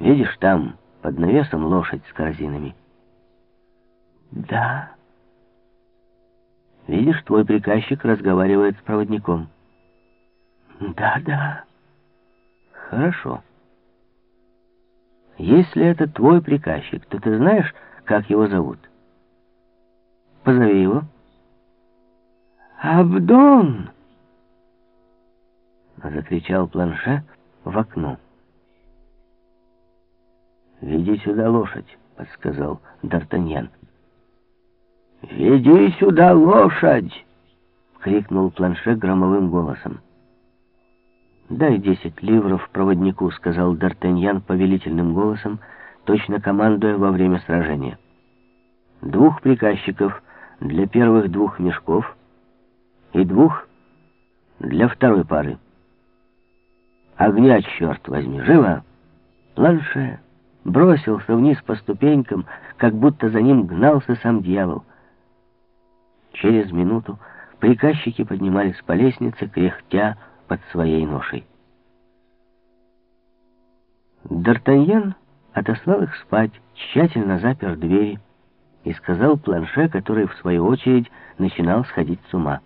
Видишь, там под навесом лошадь с корзинами. Да. Видишь, твой приказчик разговаривает с проводником. Да, да. Хорошо. Если это твой приказчик, то ты знаешь, как его зовут? Позови его. Абдон! Закричал планше в окно. «Веди сюда лошадь», — подсказал Д'Артаньян. «Веди сюда лошадь!» — крикнул планше громовым голосом. «Дай десять ливров проводнику», — сказал Д'Артаньян повелительным голосом, точно командуя во время сражения. «Двух приказчиков для первых двух мешков и двух для второй пары. Огня, черт возьми, живо!» Планше бросился вниз по ступенькам, как будто за ним гнался сам дьявол. Через минуту приказчики поднимались по лестнице, кряхтя под своей ношей. Д'Артаньян отослал их спать, тщательно запер двери и сказал планше, который, в свою очередь, начинал сходить с ума.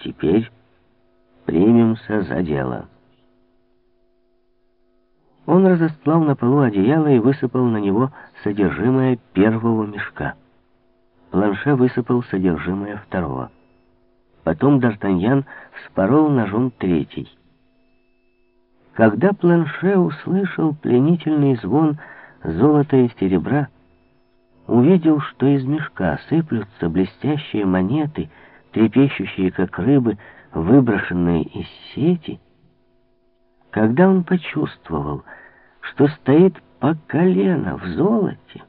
«Теперь примемся за дело». Он разостлал на полу одеяло и высыпал на него содержимое первого мешка. Планше высыпал содержимое второго. Потом Д'Артаньян вспорол ножом третий. Когда Планше услышал пленительный звон золота и серебра, увидел, что из мешка сыплются блестящие монеты, трепещущие, как рыбы, выброшенные из сети, когда он почувствовал, что стоит по колено в золоте,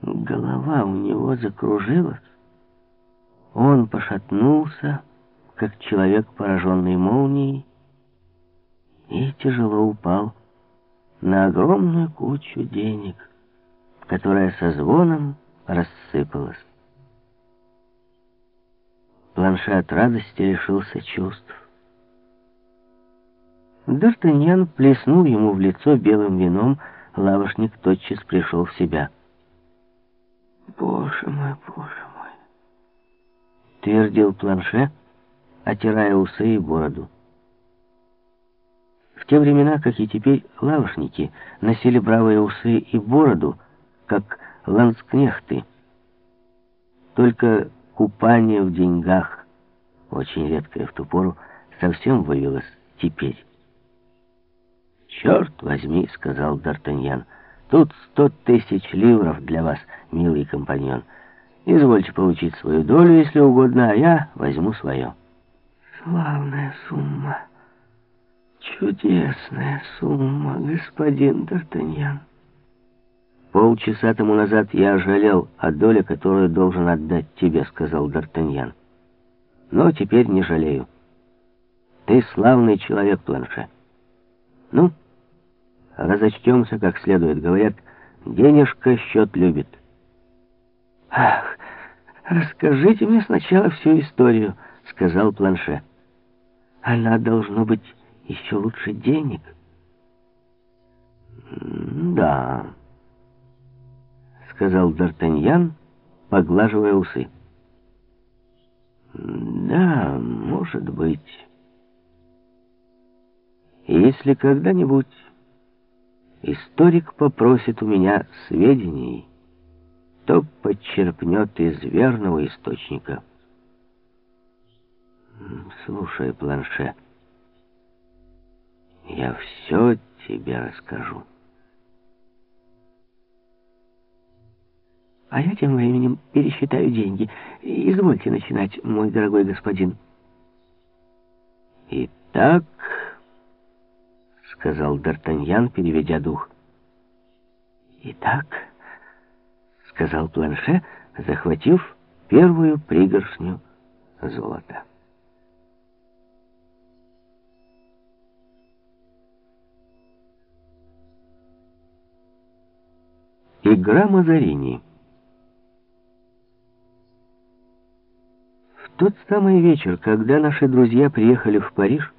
голова у него закружилась, он пошатнулся, как человек, пораженный молнией, и тяжело упал на огромную кучу денег, которая со звоном рассыпалась. Планше от радости лишился чувств. Д'Артаньян плеснул ему в лицо белым вином, лавошник тотчас пришел в себя. «Боже мой, боже мой!» — твердил планше, отирая усы и бороду. В те времена, как и теперь, лавошники носили бравые усы и бороду, как ланскнехты. Только купание в деньгах, очень редкое в ту пору, совсем вывелось теперь. «Черт возьми», — сказал Д'Артаньян, — «тут сто тысяч ливров для вас, милый компаньон. Извольте получить свою долю, если угодно, а я возьму свое». «Славная сумма». Чудесная сумма, господин Д'Артаньян. Полчаса тому назад я жалел о доле, которую должен отдать тебе, сказал Д'Артаньян. Но теперь не жалею. Ты славный человек, Планше. Ну, разочтемся как следует. Говорят, денежка счет любит. Ах, расскажите мне сначала всю историю, сказал Планше. Она должно быть еще лучше денег. «Да», — сказал Д'Артаньян, поглаживая усы. «Да, может быть. Если когда-нибудь историк попросит у меня сведений, то подчерпнет из верного источника. Слушай, планшет. Я все тебе расскажу. А я тем временем пересчитаю деньги. Извольте начинать, мой дорогой господин. Итак, сказал Д'Артаньян, переведя дух. Итак, сказал Планше, захватив первую пригоршню золота. Игра Мазарини. В тот самый вечер, когда наши друзья приехали в Париж,